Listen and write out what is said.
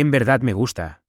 En verdad me gusta.